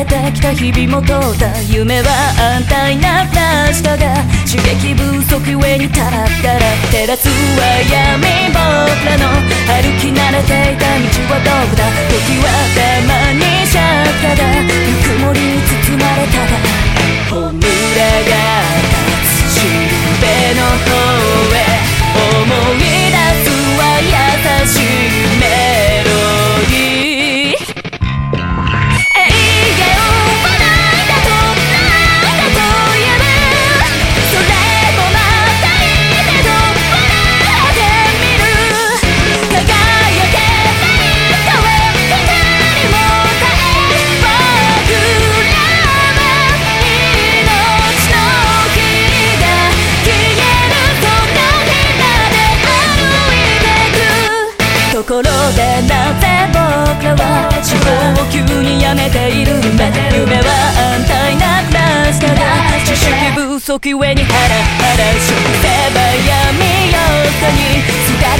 れてきた日々も通った夢は安泰な明日が刺激不足上にたらったら照らすは闇僕らの。歩き慣れていた道はどこだ？時は誰ころでなぜ僕らは自分を急にやめている夢夢は安泰なクラスから。知識不足上にハラハラしてば闇夜かに伝え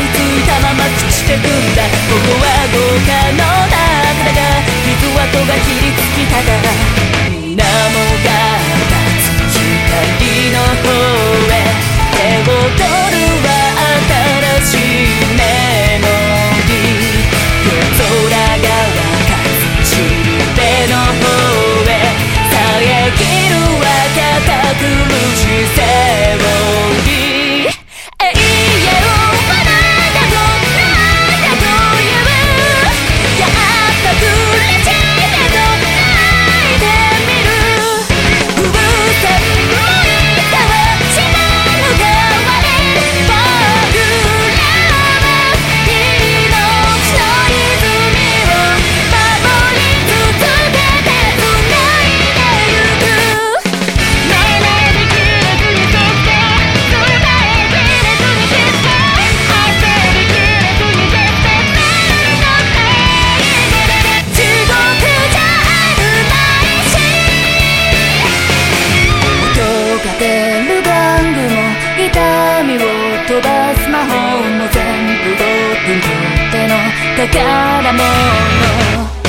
宝物